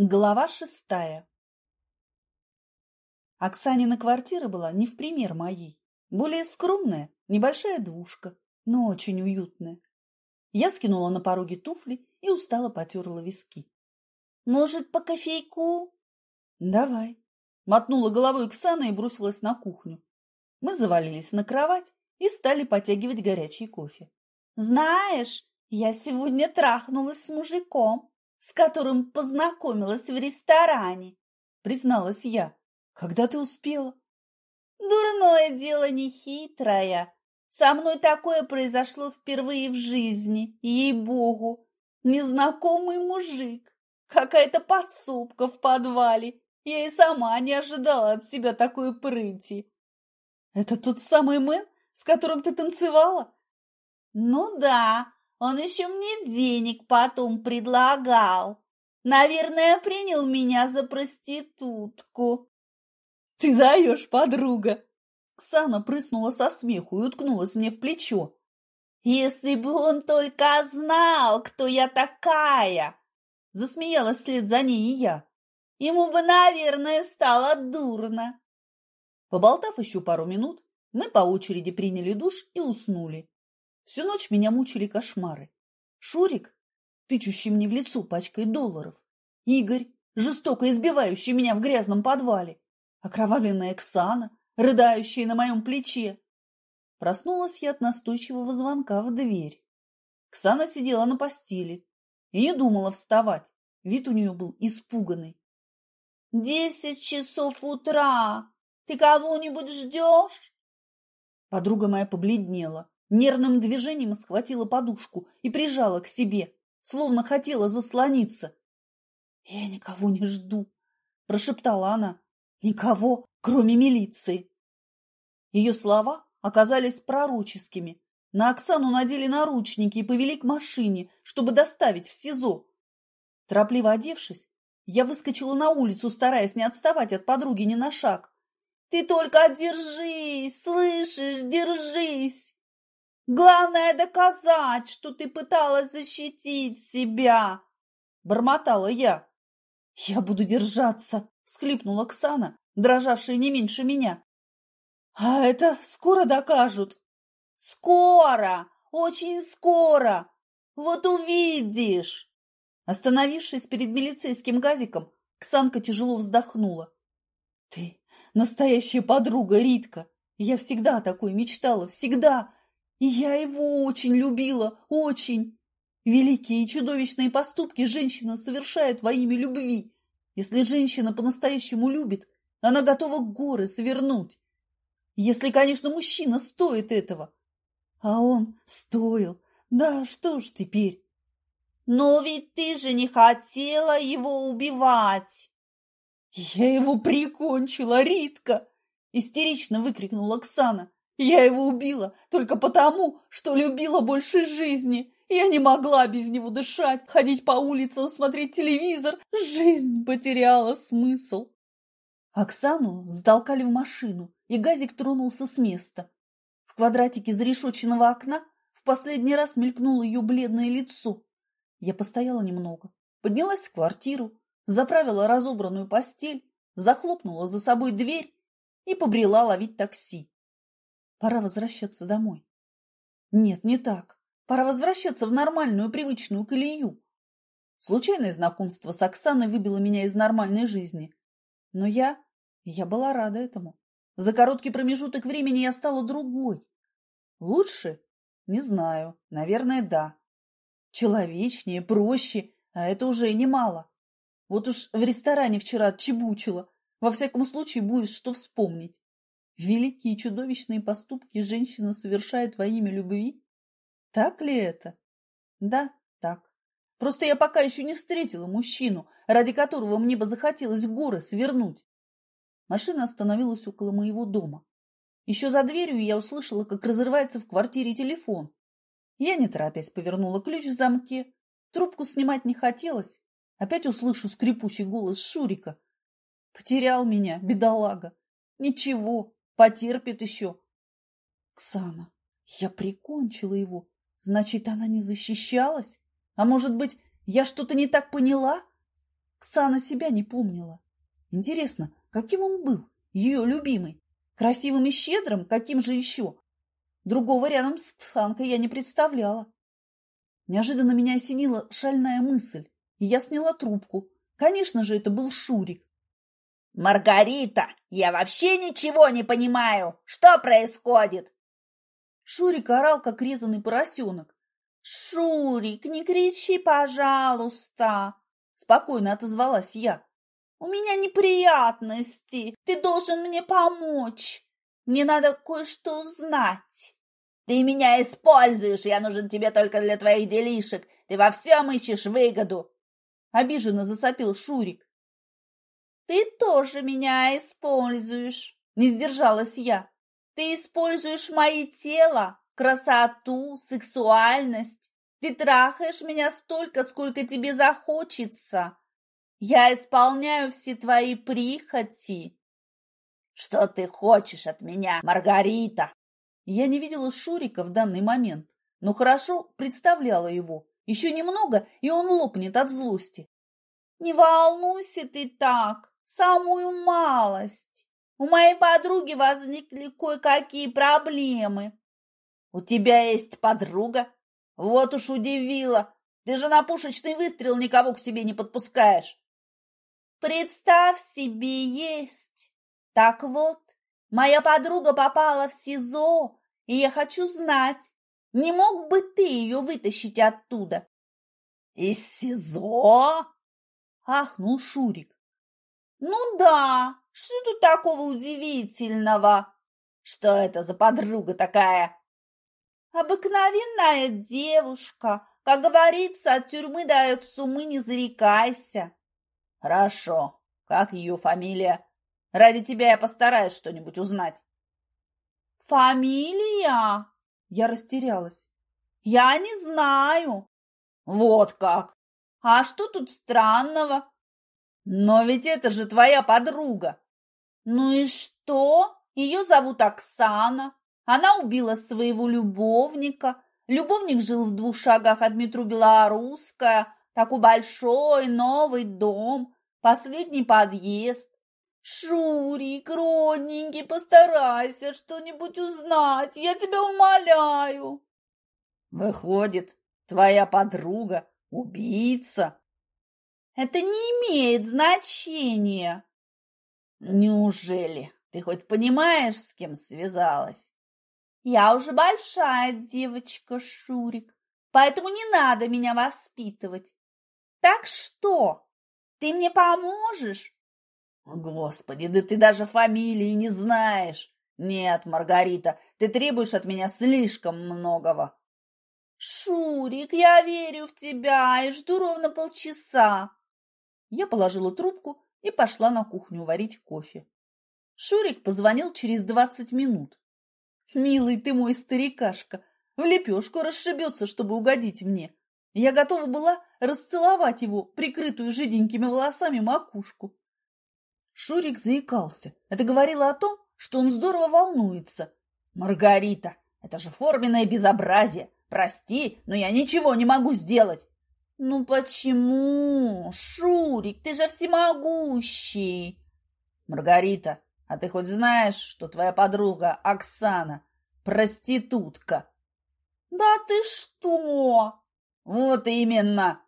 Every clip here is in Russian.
Глава шестая Оксанина квартира была не в пример моей. Более скромная, небольшая двушка, но очень уютная. Я скинула на пороге туфли и устало потерла виски. «Может, по кофейку?» «Давай», — мотнула головой Оксана и бросилась на кухню. Мы завалились на кровать и стали потягивать горячий кофе. «Знаешь, я сегодня трахнулась с мужиком», с которым познакомилась в ресторане, призналась я. Когда ты успела? Дурное дело не хитрое. Со мной такое произошло впервые в жизни, ей-богу. Незнакомый мужик, какая-то подсобка в подвале. Я и сама не ожидала от себя такой прыти. Это тот самый Мэн, с которым ты танцевала? Ну да, он еще мне денег потом предлагал. Наверное, принял меня за проститутку. Ты даешь, подруга. Ксана прыснула со смеху и уткнулась мне в плечо. Если бы он только знал, кто я такая, засмеялась вслед за ней и я. Ему бы, наверное, стало дурно. Поболтав еще пару минут, мы по очереди приняли душ и уснули. Всю ночь меня мучили кошмары. Шурик, тычущий мне в лицо пачкой долларов. Игорь, жестоко избивающий меня в грязном подвале. Окровавленная Оксана, рыдающая на моем плече. Проснулась я от настойчивого звонка в дверь. Ксана сидела на постели и не думала вставать. Вид у нее был испуганный. «Десять часов утра! Ты кого-нибудь ждешь?» Подруга моя побледнела. Нервным движением схватила подушку и прижала к себе, словно хотела заслониться. «Я никого не жду», – прошептала она. «Никого, кроме милиции». Ее слова оказались пророческими. На Оксану надели наручники и повели к машине, чтобы доставить в СИЗО. Торопливо одевшись, я выскочила на улицу, стараясь не отставать от подруги ни на шаг. «Ты только держись, слышишь, держись!» Главное доказать, что ты пыталась защитить себя, бормотала я. Я буду держаться, всхлипнула Оксана, дрожавшая не меньше меня. А это скоро докажут. Скоро, очень скоро. Вот увидишь. Остановившись перед милицейским газиком, Ксанка тяжело вздохнула. Ты настоящая подруга, Ритка. Я всегда такой мечтала, всегда. И я его очень любила, очень. Великие и чудовищные поступки женщина совершает во имя любви. Если женщина по-настоящему любит, она готова горы свернуть. Если, конечно, мужчина стоит этого. А он стоил. Да, что ж теперь? Но ведь ты же не хотела его убивать. Я его прикончила, Ритка! Истерично выкрикнула Оксана. Я его убила только потому, что любила больше жизни. Я не могла без него дышать, ходить по улицам, смотреть телевизор. Жизнь потеряла смысл. Оксану затолкали в машину, и газик тронулся с места. В квадратике зарешоченного окна в последний раз мелькнуло ее бледное лицо. Я постояла немного, поднялась в квартиру, заправила разобранную постель, захлопнула за собой дверь и побрела ловить такси. Пора возвращаться домой. Нет, не так. Пора возвращаться в нормальную привычную колею. Случайное знакомство с Оксаной выбило меня из нормальной жизни. Но я... я была рада этому. За короткий промежуток времени я стала другой. Лучше? Не знаю. Наверное, да. Человечнее, проще, а это уже немало. Вот уж в ресторане вчера отчебучила. Во всяком случае, будет что вспомнить. Великие чудовищные поступки женщина совершает во имя любви? Так ли это? Да, так. Просто я пока еще не встретила мужчину, ради которого мне бы захотелось горы свернуть. Машина остановилась около моего дома. Еще за дверью я услышала, как разрывается в квартире телефон. Я, не торопясь, повернула ключ в замке. Трубку снимать не хотелось. Опять услышу скрипучий голос Шурика. Потерял меня, бедолага. Ничего, Потерпит еще. Ксана, я прикончила его. Значит, она не защищалась? А может быть, я что-то не так поняла? Ксана себя не помнила. Интересно, каким он был, ее любимый? Красивым и щедрым, каким же еще? Другого рядом с Ксанкой я не представляла. Неожиданно меня осенила шальная мысль, и я сняла трубку. Конечно же, это был Шурик. «Маргарита, я вообще ничего не понимаю! Что происходит?» Шурик орал, как резанный поросенок. «Шурик, не кричи, пожалуйста!» Спокойно отозвалась я. «У меня неприятности. Ты должен мне помочь. Мне надо кое-что узнать». «Ты меня используешь. Я нужен тебе только для твоих делишек. Ты во всем ищешь выгоду». Обиженно засопил Шурик. «Ты тоже меня используешь», — не сдержалась я. «Ты используешь мое тело, красоту, сексуальность. Ты трахаешь меня столько, сколько тебе захочется. Я исполняю все твои прихоти. Что ты хочешь от меня, Маргарита? Я не видела Шурика в данный момент, но хорошо представляла его. Еще немного, и он лопнет от злости. Не волнуйся ты так, самую малость. У моей подруги возникли кое-какие проблемы. У тебя есть подруга? Вот уж удивила. Ты же на пушечный выстрел никого к себе не подпускаешь. Представь себе, есть. Так вот, моя подруга попала в СИЗО, и я хочу знать, не мог бы ты ее вытащить оттуда? Из СИЗО? Ахнул Шурик. Ну да, что тут такого удивительного? Что это за подруга такая? Обыкновенная девушка. Как говорится, от тюрьмы дают сумы, не зарекайся. Хорошо. Как ее фамилия? Ради тебя я постараюсь что-нибудь узнать. Фамилия? Я растерялась. Я не знаю. Вот как. А что тут странного? Но ведь это же твоя подруга. Ну и что? Ее зовут Оксана. Она убила своего любовника. Любовник жил в двух шагах от метро Белорусская. Такой большой новый дом, последний подъезд. Шурик, родненький, постарайся что-нибудь узнать, я тебя умоляю. Выходит, твоя подруга убийца? Это не имеет значения. Неужели? Ты хоть понимаешь, с кем связалась? Я уже большая девочка, Шурик, поэтому не надо меня воспитывать. Так что, ты мне поможешь? Господи, да ты даже фамилии не знаешь. Нет, Маргарита, ты требуешь от меня слишком многого. Шурик, я верю в тебя и жду ровно полчаса. Я положила трубку и пошла на кухню варить кофе. Шурик позвонил через двадцать минут. Милый ты мой старикашка, в лепешку расшибется, чтобы угодить мне. Я готова была расцеловать его, прикрытую жиденькими волосами, макушку. Шурик заикался. Это говорило о том, что он здорово волнуется. «Маргарита, это же форменное безобразие! Прости, но я ничего не могу сделать!» «Ну почему? Шурик, ты же всемогущий!» «Маргарита, а ты хоть знаешь, что твоя подруга Оксана проститутка? Да ты что? Вот именно.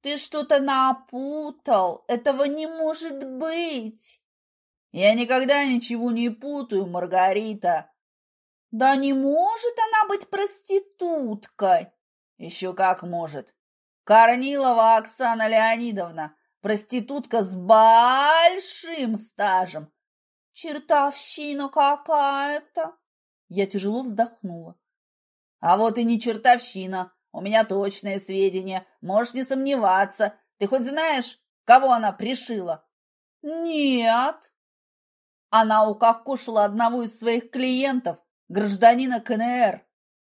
Ты что-то напутал. Этого не может быть. Я никогда ничего не путаю, Маргарита. Да не может она быть проституткой. Еще как может. Корнилова Оксана Леонидовна, проститутка с большим стажем, Чертовщина какая-то. Я тяжело вздохнула. А вот и не чертовщина. У меня точные сведения. Можешь не сомневаться. Ты хоть знаешь, кого она пришила? Нет. Она укокошила одного из своих клиентов, гражданина КНР.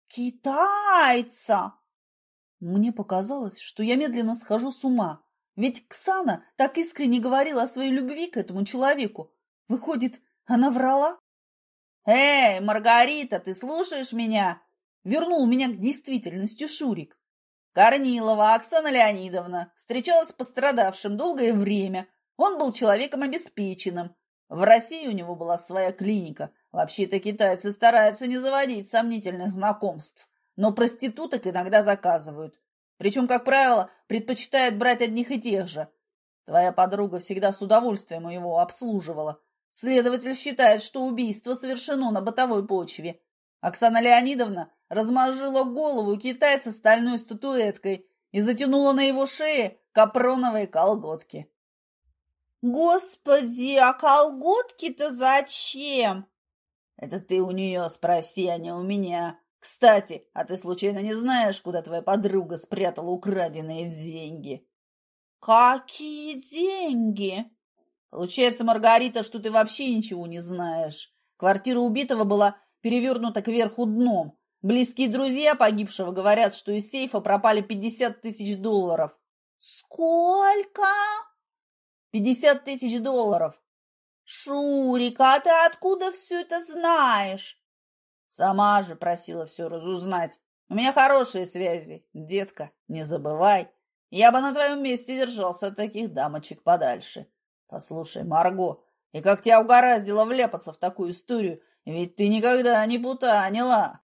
Китайца! Мне показалось, что я медленно схожу с ума. Ведь Ксана так искренне говорила о своей любви к этому человеку, Выходит, она врала? «Эй, Маргарита, ты слушаешь меня?» Вернул меня к действительности Шурик. Корнилова Оксана Леонидовна встречалась с пострадавшим долгое время. Он был человеком обеспеченным. В России у него была своя клиника. Вообще-то китайцы стараются не заводить сомнительных знакомств. Но проституток иногда заказывают. Причем, как правило, предпочитают брать одних и тех же. Твоя подруга всегда с удовольствием его обслуживала. Следователь считает, что убийство совершено на бытовой почве. Оксана Леонидовна размозжила голову китайца стальной статуэткой и затянула на его шее капроновые колготки. «Господи, а колготки-то зачем?» «Это ты у нее спроси, а не у меня. Кстати, а ты случайно не знаешь, куда твоя подруга спрятала украденные деньги?» «Какие деньги?» «Получается, Маргарита, что ты вообще ничего не знаешь. Квартира убитого была перевернута кверху дном. Близкие друзья погибшего говорят, что из сейфа пропали пятьдесят тысяч долларов». «Сколько?» «Пятьдесят тысяч долларов». «Шурик, а ты откуда все это знаешь?» «Сама же просила все разузнать. У меня хорошие связи, детка, не забывай». Я бы на твоем месте держался от таких дамочек подальше. Послушай, Марго, и как тебя угораздило вляпаться в такую историю, ведь ты никогда не путанила.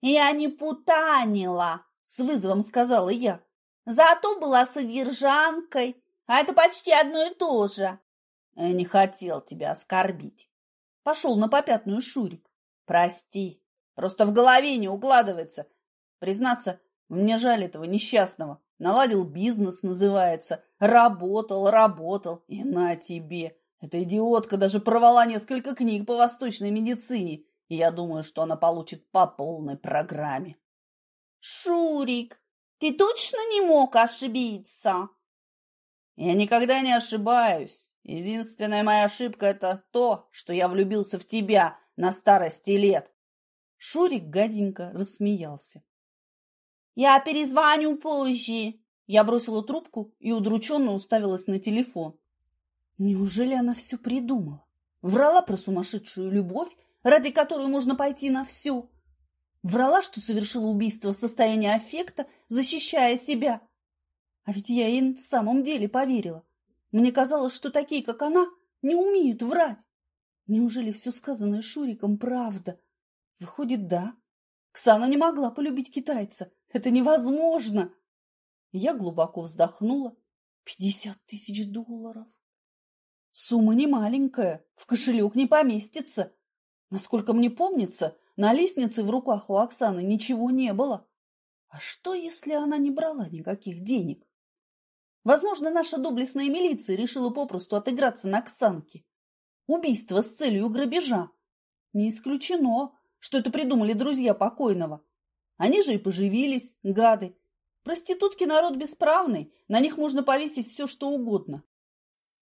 Я не путанила, с вызовом сказала я. Зато была содержанкой, а это почти одно и то же. Я не хотел тебя оскорбить. Пошел на попятную Шурик. Прости, просто в голове не укладывается. Признаться, мне жаль этого несчастного. Наладил бизнес, называется. Работал, работал. И на тебе. Эта идиотка даже порвала несколько книг по восточной медицине. И я думаю, что она получит по полной программе. Шурик, ты точно не мог ошибиться? Я никогда не ошибаюсь. Единственная моя ошибка – это то, что я влюбился в тебя на старости лет. Шурик гаденько рассмеялся. «Я перезвоню позже!» Я бросила трубку и удрученно уставилась на телефон. Неужели она все придумала? Врала про сумасшедшую любовь, ради которой можно пойти на все. Врала, что совершила убийство в состоянии аффекта, защищая себя. А ведь я ей в самом деле поверила. Мне казалось, что такие, как она, не умеют врать. Неужели все сказанное Шуриком правда? Выходит, да. Ксана не могла полюбить китайца. Это невозможно. Я глубоко вздохнула. Пятьдесят тысяч долларов. Сумма не маленькая, в кошелек не поместится. Насколько мне помнится, на лестнице в руках у Оксаны ничего не было. А что, если она не брала никаких денег? Возможно, наша доблестная милиция решила попросту отыграться на Оксанке. Убийство с целью грабежа. Не исключено, что это придумали друзья покойного. Они же и поживились, гады. Проститутки народ бесправный, на них можно повесить все, что угодно.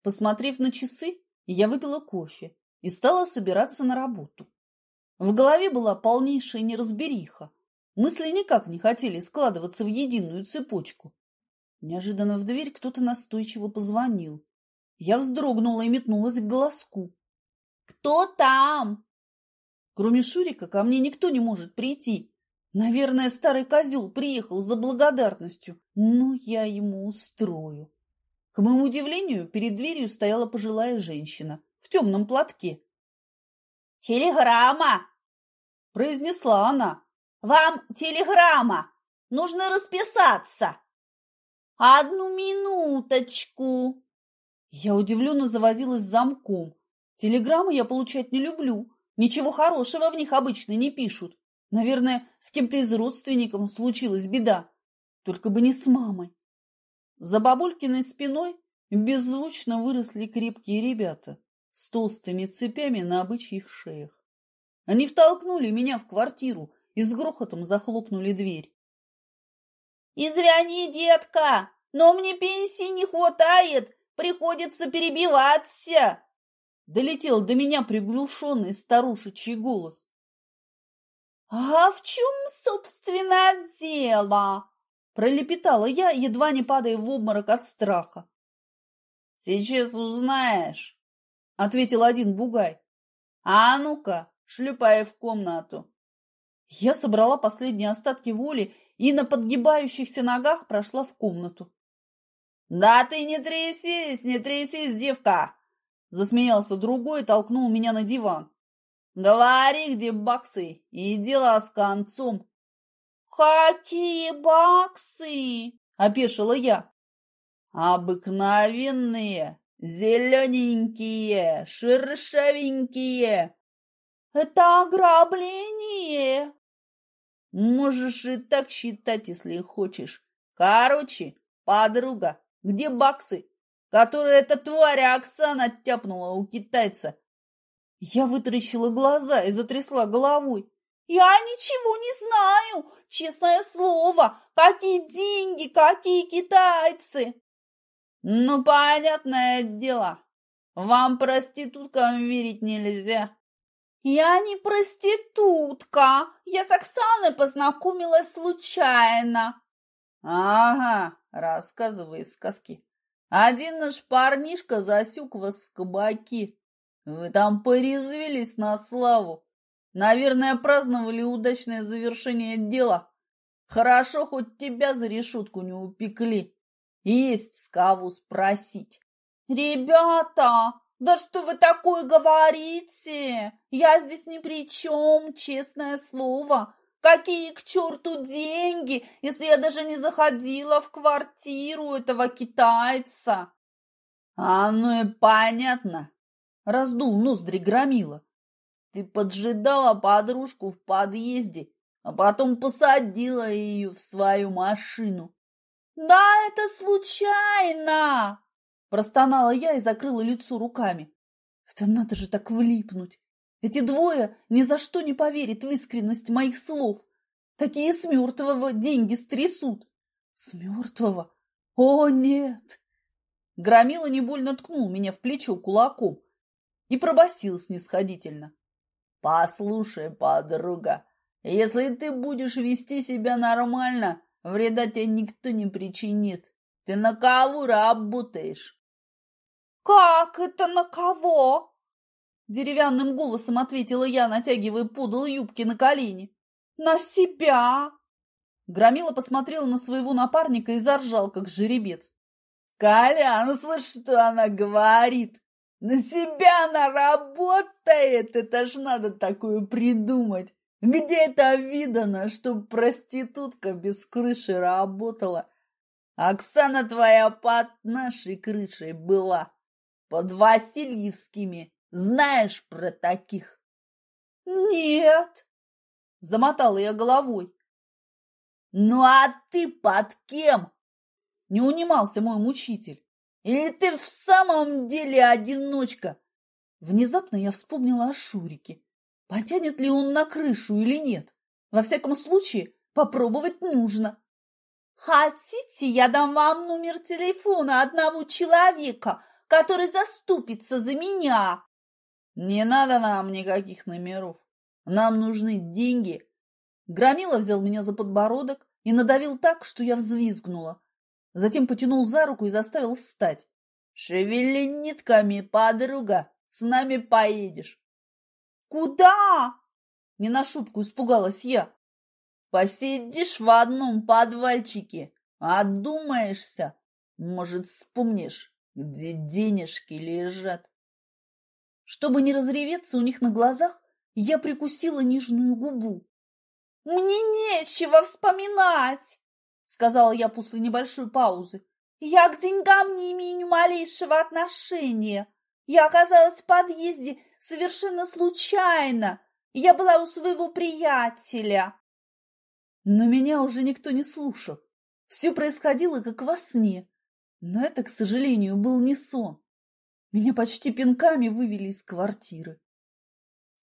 Посмотрев на часы, я выпила кофе и стала собираться на работу. В голове была полнейшая неразбериха. Мысли никак не хотели складываться в единую цепочку. Неожиданно в дверь кто-то настойчиво позвонил. Я вздрогнула и метнулась к голоску. «Кто там?» Кроме Шурика ко мне никто не может прийти. Наверное, старый козел приехал за благодарностью, но я ему устрою. К моему удивлению, перед дверью стояла пожилая женщина в темном платке. «Телеграмма!» – произнесла она. «Вам телеграмма! Нужно расписаться!» «Одну минуточку!» Я удивленно завозилась замком. Телеграммы я получать не люблю. Ничего хорошего в них обычно не пишут. Наверное, с кем-то из родственников случилась беда. Только бы не с мамой. За бабулькиной спиной беззвучно выросли крепкие ребята с толстыми цепями на обычьих шеях. Они втолкнули меня в квартиру и с грохотом захлопнули дверь. «Извини, детка, но мне пенсии не хватает, приходится перебиваться!» Долетел до меня приглушенный старушечий голос. «А в чем, собственно, дело?» Пролепетала я, едва не падая в обморок от страха. «Сейчас узнаешь», — ответил один бугай. «А ну-ка, шлепай в комнату». Я собрала последние остатки воли и на подгибающихся ногах прошла в комнату. «Да ты не трясись, не трясись, девка!» Засмеялся другой и толкнул меня на диван. «Говори, где баксы, и дело с концом!» «Какие баксы?» – опешила я. «Обыкновенные, зелененькие, шершавенькие!» «Это ограбление!» «Можешь и так считать, если хочешь. Короче, подруга, где баксы, которые эта тварь Оксана оттяпнула у китайца?» Я вытаращила глаза и затрясла головой. «Я ничего не знаю, честное слово. Какие деньги, какие китайцы!» «Ну, понятное дело. Вам, проституткам, верить нельзя. «Я не проститутка, я с Оксаной познакомилась случайно». «Ага, рассказывай сказки. Один наш парнишка засек вас в кабаке. Вы там порезвились на славу. Наверное, праздновали удачное завершение дела. Хорошо, хоть тебя за решетку не упекли. Есть с кого спросить». «Ребята, «Да что вы такое говорите? Я здесь ни при чем, честное слово. Какие к черту деньги, если я даже не заходила в квартиру этого китайца?» «А ну и понятно!» — раздул ноздри громила. «Ты поджидала подружку в подъезде, а потом посадила ее в свою машину». «Да, это случайно!» Простонала я и закрыла лицо руками. Это надо же так влипнуть. Эти двое ни за что не поверят в искренность моих слов. Такие с мертвого деньги стрясут. С мертвого? О, нет! Громила не больно ткнул меня в плечо кулаком и пробасил снисходительно. Послушай, подруга, если ты будешь вести себя нормально, вреда тебе никто не причинит. Ты на кого работаешь? Как это на кого? Деревянным голосом ответила я, натягивая подол юбки на колени. На себя. Громила посмотрела на своего напарника и заржал, как жеребец. Колян, слышь, что она говорит? На себя она работает, это ж надо такое придумать. Где это видано, чтоб проститутка без крыши работала? Оксана твоя под нашей крышей была, под Васильевскими. Знаешь про таких? Нет, замотала я головой. Ну а ты под кем? Не унимался мой мучитель. Или ты в самом деле одиночка? Внезапно я вспомнила о Шурике. Потянет ли он на крышу или нет? Во всяком случае, попробовать нужно. Хотите, я дам вам номер телефона одного человека, который заступится за меня? Не надо нам никаких номеров. Нам нужны деньги. Громила взял меня за подбородок и надавил так, что я взвизгнула. Затем потянул за руку и заставил встать. Шевели нитками, подруга, с нами поедешь. Куда? Не на шутку испугалась я. Посидишь в одном подвальчике, одумаешься, может, вспомнишь, где денежки лежат. Чтобы не разреветься у них на глазах, я прикусила нижнюю губу. «Мне нечего вспоминать!» — сказала я после небольшой паузы. «Я к деньгам не имею ни малейшего отношения. Я оказалась в подъезде совершенно случайно. Я была у своего приятеля». Но меня уже никто не слушал. Все происходило как во сне. Но это, к сожалению, был не сон. Меня почти пинками вывели из квартиры.